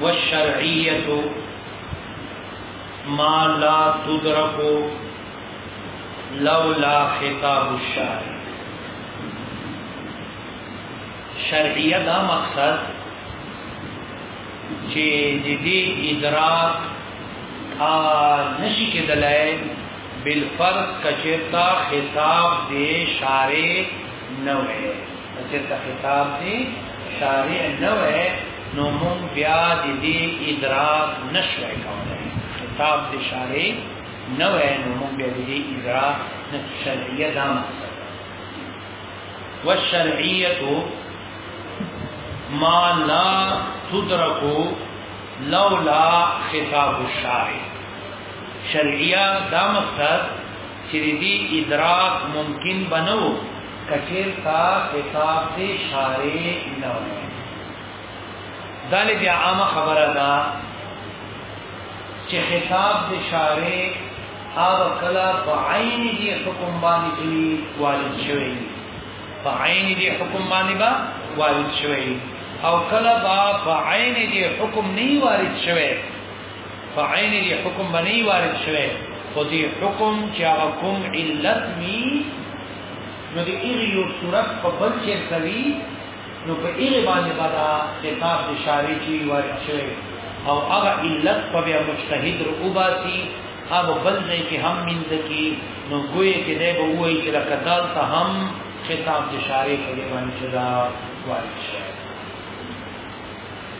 والشرعیت ما لا تدرکو لولا خطاب الشارع شرعیه دا مقصد چې د دې ادراک ا نشي کېدلای بالفرض کچرتا خطاب دې شارع نه وي چېرته خطاب دی شارع نه وای نو مونږ بیا د دې ادراک نشوي کولای خطاب دی شارع نه وای نو مونږ بیا د دې ادراک نه شرعیه دا مقصد والشرعیه ما لا تدرک لولا خطاب الشارع شرعیه دا مقصد چې دې ادراک ممکن بنو کچیر تا خطاب دی شارع نه وي دا له بیا عامه خبره ده چې خطاب دی شارع هغه کلا په عین دی حکم باندې دی والد شوی په عین دی حکم باندې با والد شوی او کلا با په عین دی حکم نه والد شوی په عین دی حکم باندې والد شوی خو دی حکم چې هغه کوم علت می نو د ایغ یو صورت په بل چې کوي نو په ایغ باندې بادا کتاب د شارې چې وارد شوی او هغه علت په بیا مجتهد رؤباسي اب بل ځای کې هم مند کی نو ګوي کې دی به وایي چې لکه دال ته هم خطاب د شارې په باندې چې دا وارد شوی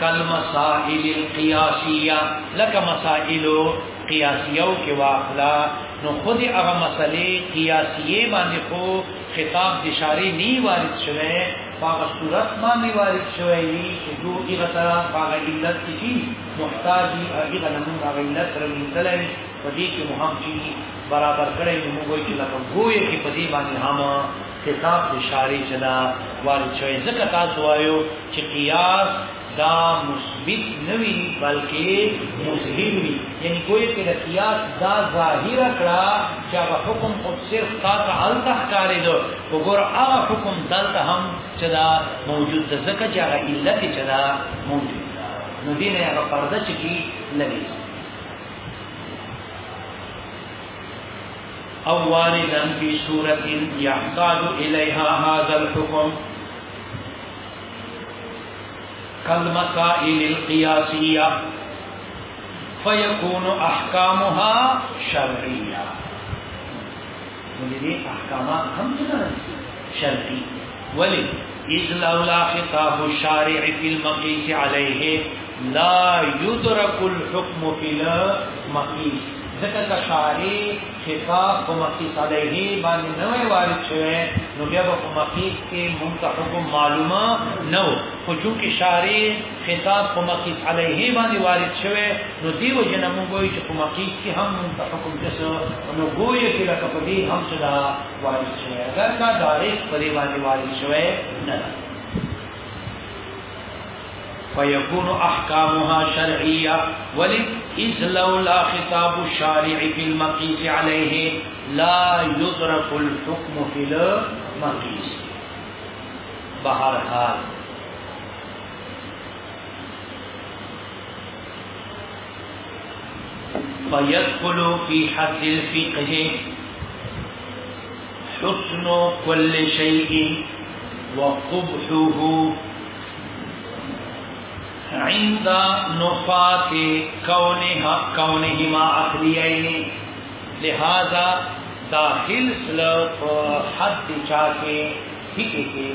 کل مسائل القیاسیه لک مسائل قیاسیه او کې واخلا نو خود هغه مسلې قیاسیه باندې خو خطاب د شاری نی وارد شوه هغه صورت باندې وارد شوه وی چې دو هغه سره هغه علت کی محتاج هغه نمون هغه علت سره منځلای په دې کې مهم شي برابر کړی نو موږ یې چې لکه ګوې کې په دې باندې هم کتاب د شاری چې دا وارد شوی ځکه تاسو وایو چې قیاس دا مثبت نوی بلکې مظهر وی یعنی کوئی کې د قیاس دا ظاهر کړه چې هغه حکم خو صرف تا ته حل تخکارې دو وګور هغه حکم دلته هم چې دا موجود ده ځکه چې هغه علت چې دا موجود ده نو دې نه هغه پرده چې کی لګي او واردن فی صورت یحتاج الیها هذا الحکم كالمسائل القياسية فيكون أحكامها شرعية ولذي أحكامها شرعية شرعي إذ إذ لولا خطاب الشارع في المقيس عليه لا يدرك الحكم في المقيس ځکه که شاري خطاب په مقيس عليه باندې نه وارد شوی نو بیا په مقيس کې مونږ ته حکم معلومه نه و خو چونکې شاري خطاب په مقيس عليه باندې وارد شوی نو دی وجه نه مونږ وایو چې په مقيس کې هم مونږ ته حکم تاسو نو ګویا کې لکه په دې هم څه دا وارد شوی اگر دا دارس په دې باندې وارد شوی نه فيكون أحكامها شرعية ولذ إذ لولا خطاب الشارع في المقيس عليه لا يضرب الحكم في المقيس حال فيدخل في حد الفقه حسن كل شيء وقبحه عند نفات کونها کونهما عقلیین لہذا داخل سلف حد چا کې هیڅ کې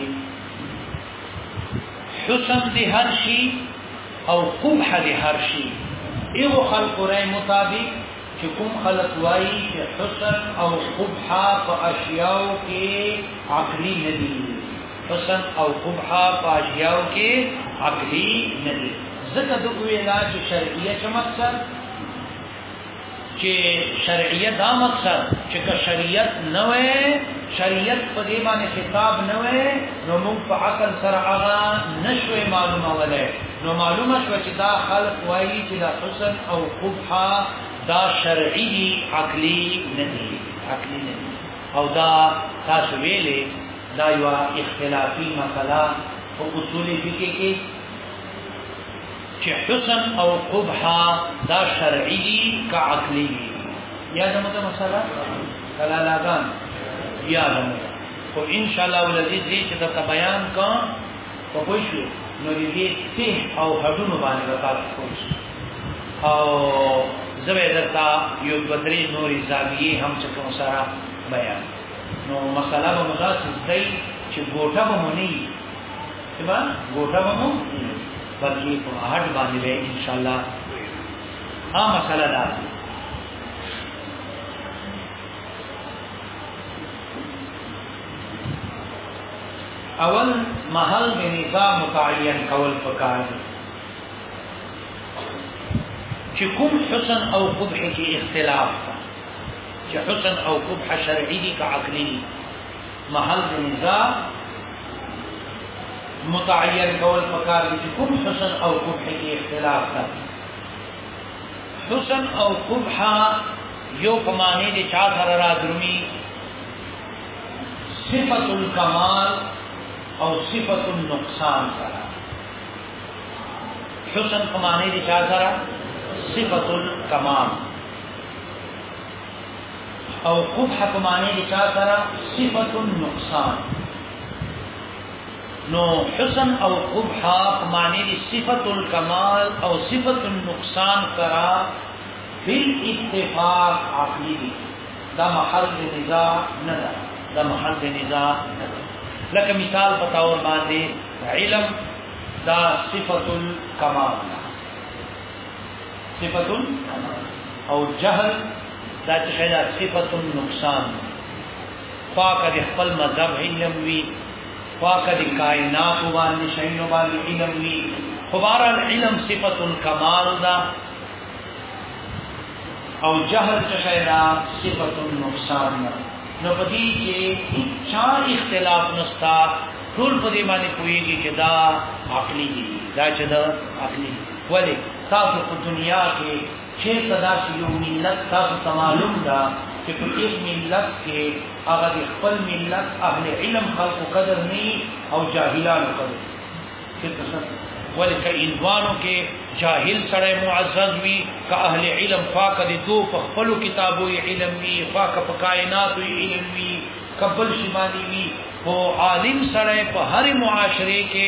حسن دی هر شي او قبح دی هر شي ایو خلق رای مطابق چې کوم خلق وایي چې حسن او قبح په اشیاء کې عقلی نه دي حسن او قبح پاشیاو کې عقلی نه دي ځکه د وینا چې شرعیه څه مقصد چې شرعیه دا مقصد چې که شریعت نه وي شریعت په دې باندې خطاب نه وي نو موږ په عقل سره هغه نشوي معلومه ولای نو معلومه شو چې دا خلق وایي چې دا حسن او قبح دا شرعي عقلي نه دي عقلي نه دي او دا تاسو ویلې دا یو اختلافي مسله په اصول فقه کې چې حسن او قبح دا شرعي دي که عقلي دي یا دا مته مسله کلا لاغان یا دا مته خو ان شاء الله ولذي دې چې دا بیان کا په کوی شو نو دې ته او هډونو باندې وکړو کوی او زوی درتا یو بدري نوري زاویه هم څه کوم سره بیان نو مسله به مدا سستای چې ګوټه به مونی چې با ګوټه به مو بلکې په هټ باندې به ان شاء الله ها مسله دا اول محل د نظام متعین کول پکار دی چې کوم حسن او قبح کې اختلاف چې حسن او قبح شرعي دي که عقلي دي محل نزاع متعین کول پکار دي چې کوم حسن او قبح کې اختلاف ده حسن او قبح یو کمانه دي چا سره را درمي صفت الکمال او صفت النقصان سره حسن کمانه دي چا سره صفت الکمال او قبح په معنی د چا سره صفت النقصان نو حسن او قبح په معنی د صفت الکمال او صفت النقصان سره بل اتفاق عقلی دی دا محل د نزاع نه ده دا محل د نزاع نه ده لکه مثال بتاور باندې علم دا صفت الکمال صفت او جهل دا چې دا صفت نقصان پاک د خپل مذهب علم وی پاک د کائنات باندې شین باندې علم وی خبره علم صفت کمال دا او جهل چې دا صفت نقصان نه نو پدې کې چا اختلاف نشتا ټول پدې باندې کوي چې دا عقلي دي دا چې دا عقلي دي ولی تاسو په دنیا کې چې صدا شي یو ملت تاسو ته معلوم ده چې په هیڅ ملت کې هغه د خپل ملت اهل علم خلق قدر نه او جاهلان قدر چې تاسو ولی که انوانو کې جاهل سره معزز وي که اهل علم فاقد دو په خپل کتابو علم وي فاقد په کائنات علم وي کبل شمانی وی او عالم سره په هر معاشره کې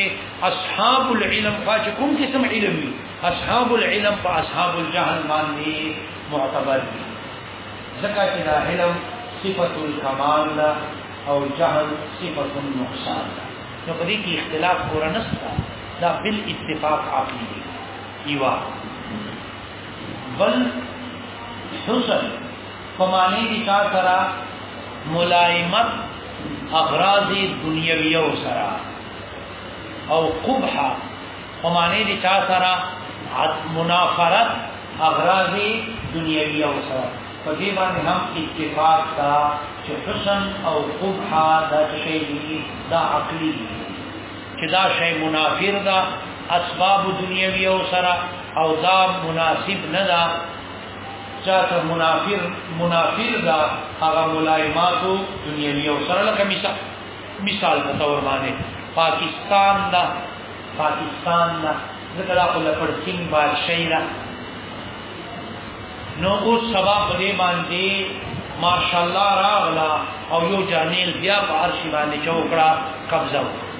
اصحاب العلم پاج کوم قسم علم وی اصحاب العلم په اصحاب الجهل باندې معتبر دي زکه چې دا علم صفت الکمال دا او جهل صفت النقصان دا نو په دې کې اختلاف پورا نشته دا بل اتفاق عقلی دی ایوه بل حسن په معنی دي کا سره ملائمت اغراض دنیویو سره او قبح په معنی دي کا سره منافرت اغراض دنیویو سره په دې باندې هم اتفاق دا چې حسن او قبح دا شی دي دا عقلي دي چې دا شی منافر ده اسباب دنیوي او سره او دا مناسب نه ده چاته منافر منافر ده هغه ملایمات دنیوي او سره لکه مثال مثال په تور باندې پاکستان دا پاکستان دا ځکه دا خو لپړ سین بادشاهي ده نو اوس سبا په دې باندې ماشاءالله راغلا او یو جانیل بیا په عرش باندې چوکړه قبضه وکړه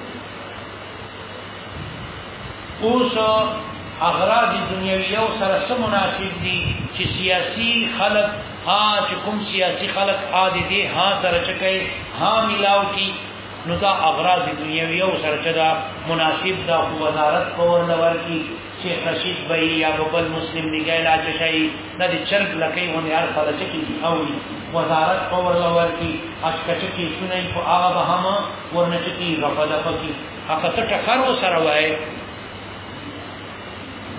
اوس اغراض دنیوی او سره سم مناسب دي چې سیاسي خلق ها چې کوم سیاسي خلق عادي دي ها سره چکه ها ملاو کی نو دا اغراض دنیوی او سرچدا مناسب دا خو وزارت پور لور کی شیخ رشید بھئی یا ببل مسلم نگاہ لا چشای دا دی چرګ لکې ونه هر خلا چکی دی او وزارت پور لور کی اش کچکی سنې په هغه به هم ورنه چکی رفض پکی هغه ټکر وسره وای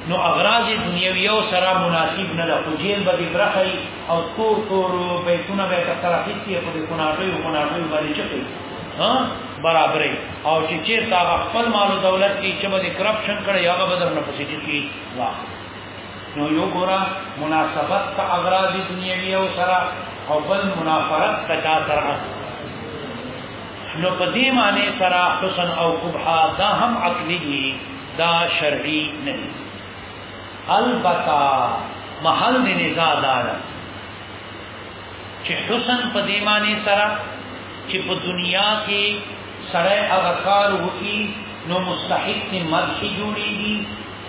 نو اغراض دنیوی او سره مناسب نه ده خو جیل به برخی او تور تور بیتونه به تر طرف هیڅ په دې کناټي او کناټي باندې چکی ها برابرې او چې چې تا خپل مال دولت کې چې به کرپشن کړي هغه به درنه پسې کی واه نو یو ګورا مناسبت ته اغراض دنیوی او سره او بل منافرت ته چا سره نو په دې معنی سره حسن او قبح دا هم عقلی دي دا شرعي نه دي البته محل د نزاع دا ده چې حسن په دې معنی سره چې په دنیا کې سره هغه کار وکړي نو مستحق ته مرش جوړيږي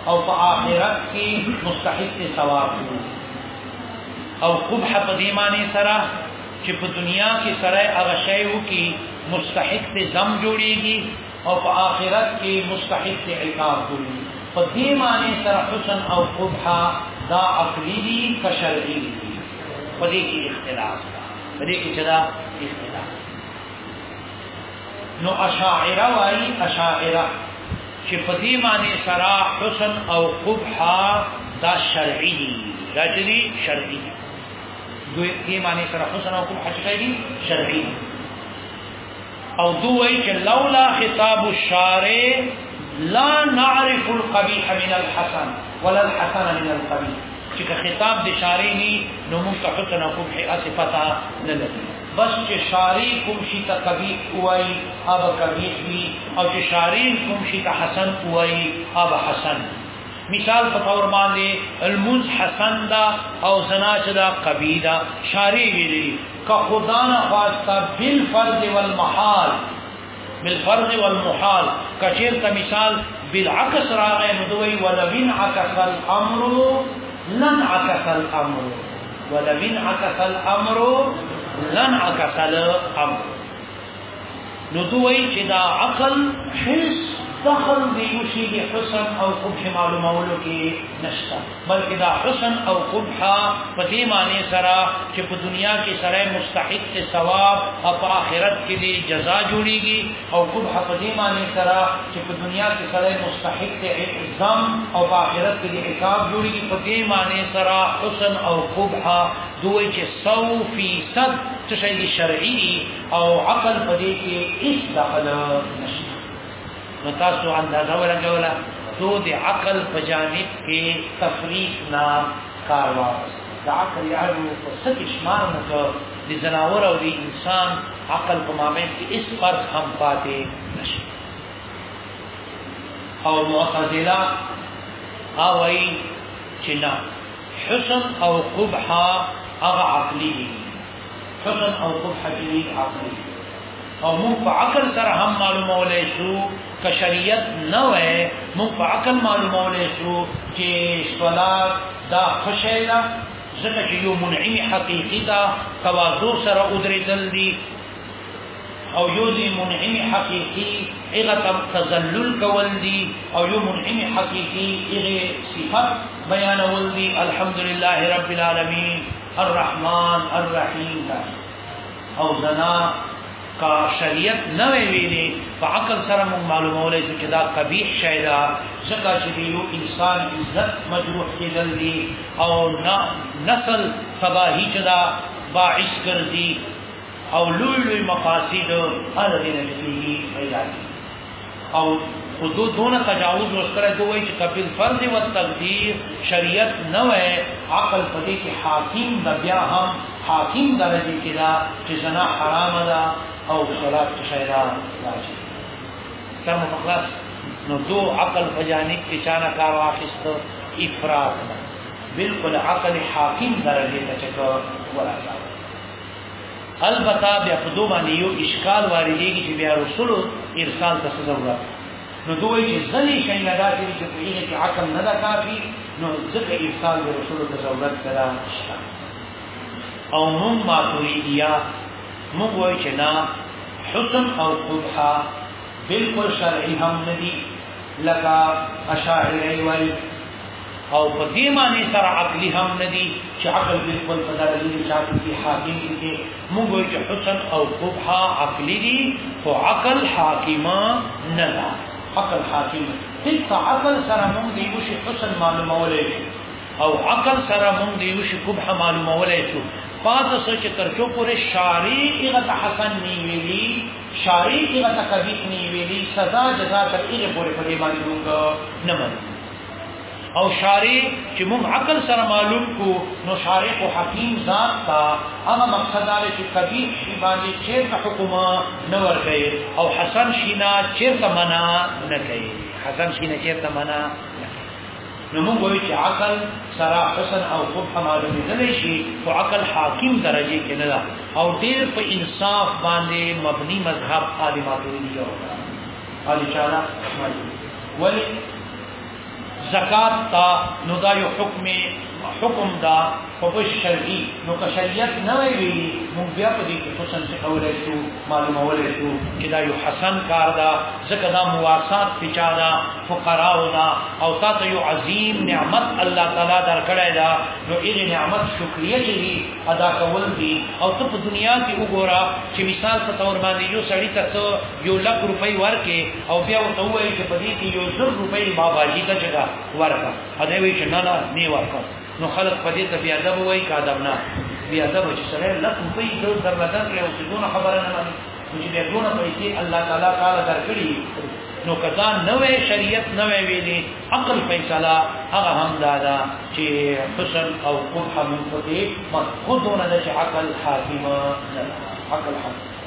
او په آخرت کې مستحق ته ثواب او قبح په دې معنی سره چې په دنیا کې سره هغه شی وکړي مستحق ته زم جوړيږي او په آخرت کې مستحق عقاب ګرځي په دې معنی سره حسن او قبح دا عقلی دي کشرعي دي په دې کې اختلاف ده په دې کې چې دا اختلاف نو اشاعره وايي اشاعره چې په دې معنی سره حسن او قبح دا شرعي دي دا چې دي شرعي دي دوی دې معنی سره حسن او قبح شرعي دي شرعي دي او دوی چې لولا خطاب الشارع لا نعرف القبيح من الحسن ولا الحسن من القبيح چې خطاب د شارع ني نو موږ ته حسن او قبح اسه پتا نه لګي بس چې شارع کوم شي ته قبيح وای اب قبيح وي او چې شارع کوم شي ته حسن وای اب حسن مثال په تور باندې المنز حسن دا او زنا چې دا قبیح دا شارع ویلي که خدا نه خواسته بالفرض والمحال بالفرض والمحال کچیر ته مثال بالعکس راغی نو دوی ولوین عکس الامر لن عکس الامر ولوین عکس الامر لن عکس الامر نو دوی چې دا عقل حس دخل دی یوشی دی حسن او قبح معلومولو کې نشتا بلکې دا حسن او قبح په دې معنی سره چې په دنیا کې سره مستحق ته ثواب او په آخرت کې دی جزا جوړيږي او قبح په دې معنی سره چې په دنیا کې سره مستحق ته اعظام او په آخرت کې دی عقاب جوړيږي په دې معنی سره حسن او قبح دوی چې 100% څه شي شرعي او عقل په دې کې هیڅ دخل نشته نو تاسو اندازه ولګوله دو د عقل په جانب کې تفریق نه کار واغست د عقل یادو په څه کې شمار نه کړ د زناور او د انسان عقل په مابین کې هیڅ فرق هم پاتې نشي او معتزله هاوی چې نه حسن او قبح هغه عقلی دي حسن او قبح جديد عقل او موږ په عقل سره هم معلومولای شو که شریعت نه وای موږ په عقل معلومولای شو چې صلات دا خوشی ده ځکه چې یو منعم حقیقي دا تواضع سره ودرېدل دي او یو دی منعم حقیقی اغه تذلل کول دی او یو منعم حقیقی اغه صفات بیانول دی الحمدلله رب العالمین الرحمن الرحیم دا او زنا کا شریعت نه ویلې په عقل سره موږ معلومولای شو چې دا قبیح شی دا ځکه چې یو انسان عزت مجروح کېدل دي او نه نسل تباہی چدا باعث ګرځي او لوی لوی مقاصد هر دې نه پیدا کیږي او خودو دونه تجاوز ورسره دوی چې قبل فرض او تقدیر شریعت نه وای عقل پدې کې حاکم د بیا هم حاکم درجه کې دا چې زنا حرام ده او صلات شیدا واجب تر مخلص نو دو عقل فجانب کې چانه کار واخیست افراط بالکل عقل حاکم درجه ته چکو ولا البته بیا په دوه باندې یو اشکال واردېږي چې بیا رسول ارسال ته ضرورت نو دوی چې ځلې شي نه داسې چې په یوه کې عقل نه دا کافي نو ځکه ارسال د رسول ته ضرورت کړه او مون ما توریدیا مون وای چې نه حسن او قبحا بالکل شرعي هم ندي لکه اشاعره وایي او په دې معنی سره عقلی هم ندی چې عقل بالکل په دغه دلیل شاته کې حاکم دي موږ چې حسن او قبح عقلی دي او عقل حاکما نه ده عقل حاکم دی په عقل سره موږ دی وشي حسن معلومولای شو او عقل سره موږ دی وشي قبح معلومولای شو پاتې سوچ تر څو پورې شاری ایغه حسن نی ویلی شاری ایغه قبیح نی ویلی سزا جزا تر ایغه پورې په دې باندې موږ نه منو او شارع چې موږ عقل سره معلوم کو نو شارع او حکیم ذات تا هغه مقصد دی چې کبیر شی باندې چیرته حکم نه ورکړي او حسن شینا چیرته منع نه کوي حسن شینا چیرته منع نو موږ وایو چې عقل سره حسن او قبح معلوم نه شي او عقل حاکم درجه کې نه ده او ډیر په انصاف باندې مبني مذهب عالماتو دی او د چا نه ولی زکات تا نو دا یو حکم حکم دا خو شرعي نو که شریعت نه وي موږ بیا په دې کې حسن څه کولای شو معلومولای شو چې دا یو حسن کار دا ځکه دا مواسات پچا دا فقرا او دا او تاسو یو عظیم نعمت الله تعالی درکړی دا نو دې نعمت شکریا لري ادا کول دي او ته په دنیا کې وګوره چې مثال په تور باندې یو سړی تاسو یو لک روپۍ ورکې او بیا ورته وایي چې په دې کې یو زر روپۍ ما باجی ته جګه ورکا ا دې وی چې نه نه نه ورکا نو خلک په دې ته بیا ادب وایي کا ادب نه بیا ادب چې سره لک روپۍ د درلدان کې او څونه خبره نه مانی نو چې دونه پیسې الله تعالی تعالی درکړي نو کدا نوې شریعت نوې ویلې عقل فیصله هغه هم دادا چې حسن او قبح من فقې مخ خودونه د عقل حاکمه عقل حاکمه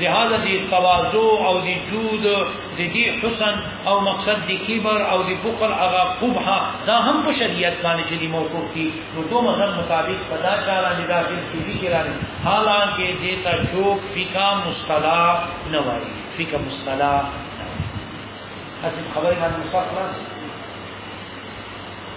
لهذا دی تواضع او دی جود دی دی حسن او مقصد دی کبر او دی بخل اغا قبح دا هم په شریعت باندې چې دی موقوف دي نو تو مذهب مطابق پدا چارا دی داخل کی دی کرانی حالانکه دیتا چوک فقہ مصطلح نه وایي فقہ مصطلح اسی خبر باندې مصطلح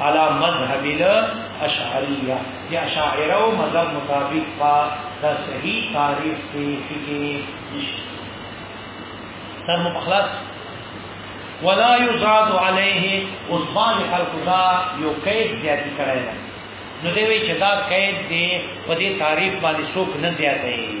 على مذهب الاشعريه یا شاعر او مذهب مطابق پا دا صحیح تعریف دی فقه تر مخلص ولا يزاد عليه عثمان خلق دا یو قید زیات کړی نو دی وی چې دا قید دی په دې تعریف باندې څوک نه زیاتوي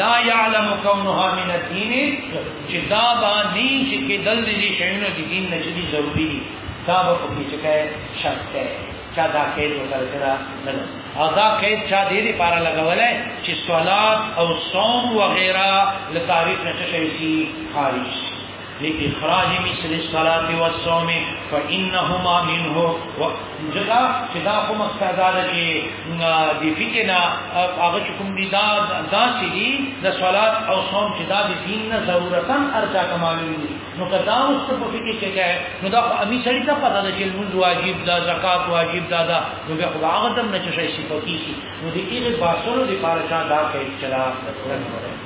لا يعلم كونها من الدين چې دا باندې چې کې دل دې شینو د دین نه چې ضروری دي دا به په کې چې کې شک کې چا دا کې د سره سره نه او دا کې چا دې دې پارا لګولای چې صلات او صوم وغیرہ له تاریخ نه شي خارج لإخراج مثل الصلاة والصوم فإنهما منه جدا جدا خو مقصد دا چې د فکنا هغه کوم دي دا دا چې دي د صلات او صوم چې دا د دین نه ضرورتا ارجا کمالوي نو کدا اوس په فکر کې کې نو دا خو امي سړی ته پته ده چې موږ واجب دا زکات واجب دا دا نو به خدا هغه تم نه چې شي صفاتي شي نو دې کې باسلو دې پارچا دا کې چلا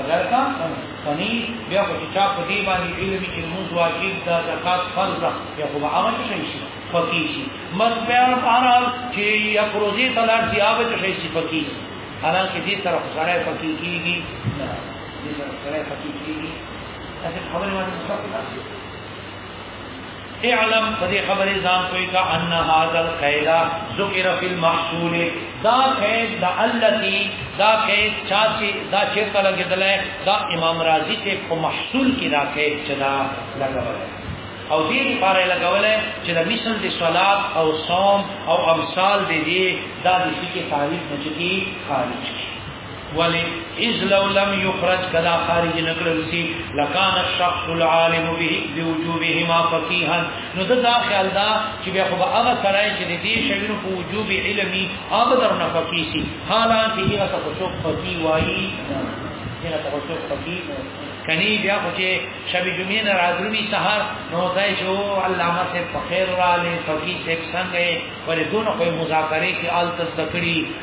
اګر کا فنی بیا خو چې چا په دې باندې علم چې موږ واجب دا زکات فرض ده بیا خو هغه څه شي شي فقې شي مس بیا بهرحال چې یا پروزي تلار دی هغه څه شي شي فقې حالانکه دې سره سره فقې کیږي نه دې سره سره فقې کیږي تاسو خبرې باندې څه کوئ اعلم په دې خبرې ځان کوي کا ان هاذا القید ذکر فی المحصول دا قید دا التی دا قید چا چې دا چې کله کېدلای دا امام رازی ته په محصول کې دا قید چدا لګول او دې لپاره لګول چې د مثل د صلات او صوم او امثال دې دا د فقې تعریف نه چکی خارج شي ولی اذ لو لم يخرج کدا خارج نکړل سی لکان الشخص العالم به بوجوبهما فقيها نو دا خیال دا چې بیا خو هغه سره چې د دې شوینو په وجوب علمي هغه در نه فقيه سي حالانکه هغه څه څو فقيه وایي هغه څه څو فقيه کني بیا خو چې شب جمعې نه راځوي سحر نو ځای شو علامه سے فخیر را لې فقيه سے څنګه ولې دونه کوئی مذاکره کې آل تذکری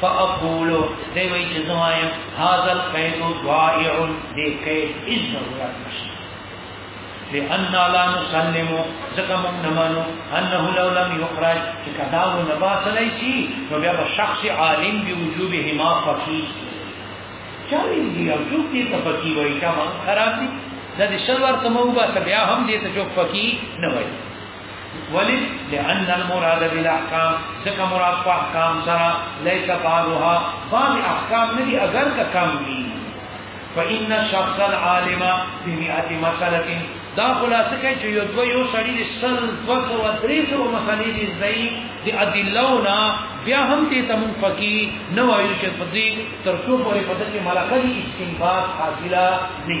فاقول دی وی چې زمایم هاذا القید ضائع دی قید از ضرورت نشته لأن لا نسلم ځکه موږ نه مانو انه لو لم يخرج چې کدا و نه باسلای شي نو بیا به شخص عالم به وجوبهما فقيه چاري دی او څوک دې ته فقيه وایي کما خراب دي د شلوار تمو با بیا هم دې ته جو فقيه نه وایي ولی لأن المراد بالاحکام ځکه مراد په احکام سره ليس بعضها بعض احکام نه دي اگر که کم وي فإن الشخص العالم بمئة مسألة دا خلاصه کوي چې یو دوه یو سړی د سل دوه سوه درې سوه مسلې دي زده د ادلو نه بیا هم دې ته مونږ فقي نه وایو چې په دې تر څو پورې په دې کې ملکه دي استنباط حاصله نه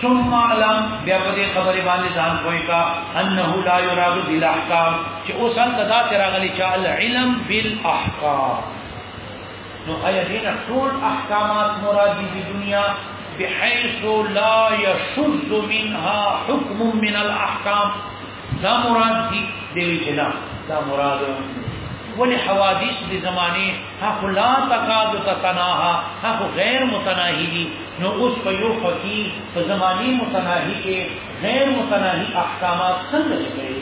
ثم علم بیا په دې خبره باندې ځان کوی کا انه لا يراد بالاحکام چې اوس ان تدا تر غلي چې العلم بالاحکام نو ایا دین ټول احکامات مراد دي په دنیا بحيث لا يشذ منها حكم من الاحکام دا مراد دی دی چې نه دا مراد ولی حوادث دی زمانه حق لا تقاد تتناها حق غیر متناهی دی نو اوس په یو فقی په زمانه متناهی کې غیر متناهی احکامات څنګه لګي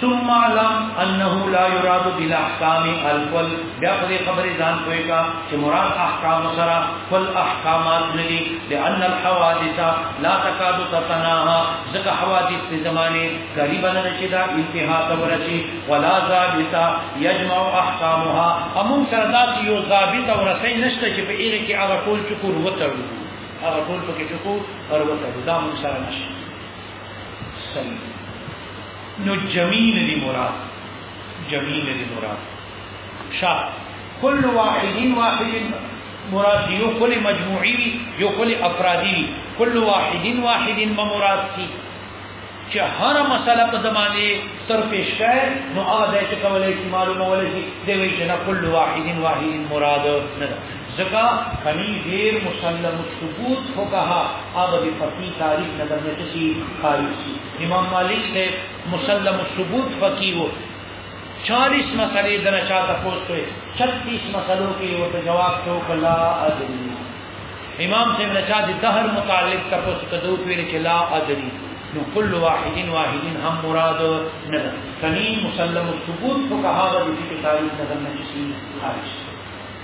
ثم اعلم انه لا يراد بالاحکام الفل بیا په دې خبرې ځان کوی کا چې مراد احکام سره فل احکامات ندي لان الحوادث لا تكاد تتناها ځکه حوادث په زمانه قریبا نه شي دا انتها ته ورشي ولا ضابط يجمع احکامها امون سره دا یو ضابط او رسي نشته چې په ایره کې هغه ټول چکور وتړو هغه ټول په کې چکور ور وتړو دا مون سره نشي نو جميل دي مراد جميل دي مراد شا كل واحد واحد مراد دي كل مجموعي دي كل افرادي دي كل واحد واحد ما مراد دي چې هر مسله په زمانه سر پیش کړي نو هغه د چې کولای شي معلومه ولې دي وی چې نه كل واحد واحد مراد نه ځکه کني غیر مسلم ثبوت خو کها هغه د فقہی تاریخ نه درنه شي خارج شي امام مالک سے مسلم ثبوت فقہی وو 40 مسئلے دنا چاته پوس کړي 36 مسئلو کې ورته جواب شو کلا ادري امام سے نه چا د دهر متعلق تاسو ته دوه ویل چې لا ادري نو كل واحد واحد هم مراد نه کني مسلم ثبوت فقها د دې تاریخ نه درنه شي خارج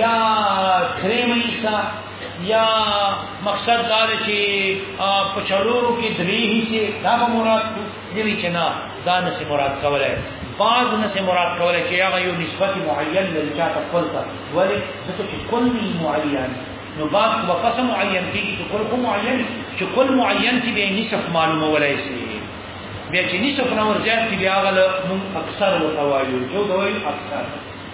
یا دریم حصہ یا مقصد دا دی چې په چلورو کې درې حصے دا به مراد دی چې نه دا نه سي مراد کولای بعض نه سي مراد کولای چې هغه یو نسبت معین لري چې تاسو خپل ته ولې ځکه چې کل معین نو بعض وقسم معین کې چې کل خو معین چې کل معین کې به نسب معلومه ولای شي بیا چې نسب نه ورځي بیا غل مون اکثر وتوایو جو دوی اکثر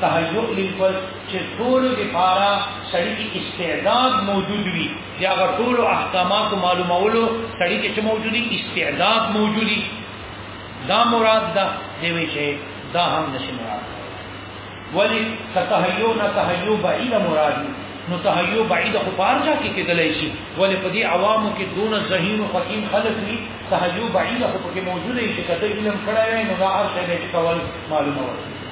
تهیئ للفظ چې ټول لپاره سړی کې استعداد موجود وي یا ټول احکامات معلومولو سړی کې چې موجودي استعداد موجودي دا مراد ده دوی چې دا هم نشي مراد ولی تهیئ نه تهیئ بعید مراد نو تهیئ بعید خو پارچا کې کېدلای شي ولی په دې عوامو کې دون ذهین او حکیم خلک دي تهیئ بعید خو پکې موجود شي کته علم کړای نو دا هر څه دې کول معلومه وي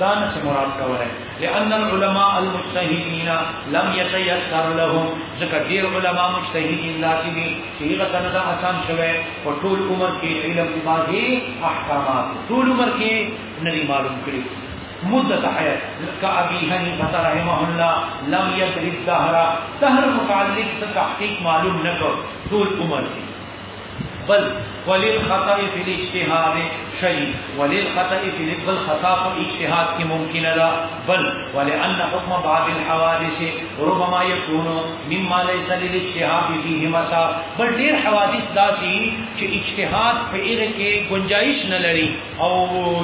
دا نه چې مراد کوله لأن العلماء المجتهدين لم يتيسر لهم ځکه ډیر علما مجتهدین داسې دي چې هغه ته نه دا آسان شوی په ټول عمر کې علم کې باندې احکامات ټول عمر کې نه معلوم کړی مدة حياة كأبي حنيفة رحمه الله لم يدرك دهرا دهر متعلق تحقيق معلوم نکو طول عمر کی بل وللخطا فی الاجتهاد شیء وللخطا فی بل خطا په اجتهاد کې ممکن ده بل ولأن حکم بعض الحوادث ربما يكون مما ليس للاجتهاد فيه مسا بل ډیر حوادث داسي چې اجتهاد په هغه کې گنجائش نه لري او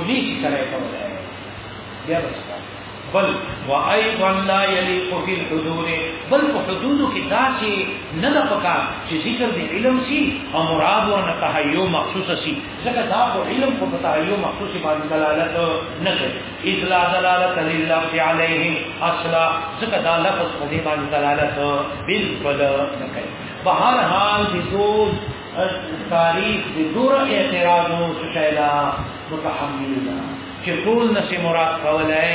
نشي سره کولای بیا بس بل وايضا لا يليق في الحدود بل په حدود کې دا چې نه د پکار چې ذکر د علم سي او مراد ورنه تهيو مخصوص سي ځکه دا په علم په تهيو مخصوص باندې دلالت نه کوي اذ لا دلالت للفظ عليه اصلا ځکه دا لفظ په دې باندې دلالت بالکل نه کوي بهر حال دي تاریخ د دور اعتراضونو شایلا متحمل ده چې ټول نسې مراد کولای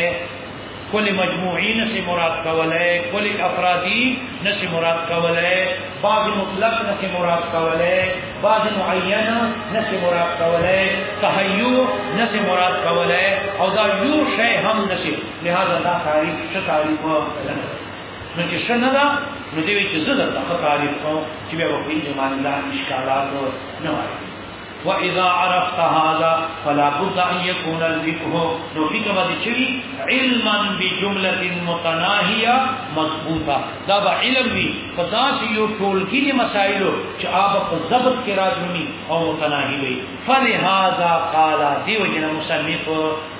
کل مجموعی نسې مراد کولای کل افرادی نسې مراد کولای بعض مطلق نسې مراد کولای بعض معین نسې مراد کولای تهیو نسې مراد کولای او دا یو شی هم نسې لہذا دا تاریخ څه تاریخ نو چې څنګه دا نو دی چې زه د تخت تعریف کوم چې به وکړي چې مان الله مشکلات نه وایي واذا عرفت هذا فلا بد ان يكون الذكر نو فيك ما تشوي علما بجمله متناهيه مضبوطه دا به علم وي فساس یو ټول کې مسائل چې آب په ضبط کې راځونی او متناهي وي فلهذا قال دیو جن مصنف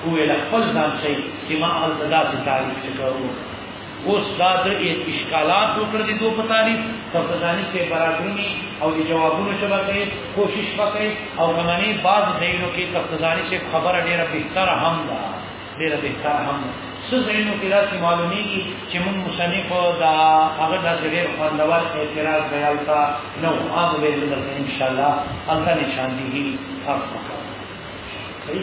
هو لخل ځان شي چې ما التداس تعریف کوو اوس دا د اشکالات وکړ دي دوه په تاریخ تفضانی کې برابرني او د جوابونو چې وکړي کوشش وکړي او غمني بعض ځایونو کې تفضانی چې خبره ډیره بهتره هم ده ډیره بهتره هم ده څه ځایونو کې راځي معلومیږي چې موږ مصنف دا هغه د ډیر خوندور اعتراض بیان تا نو هغه به ان شاء الله الله نشان دي فرق وکړي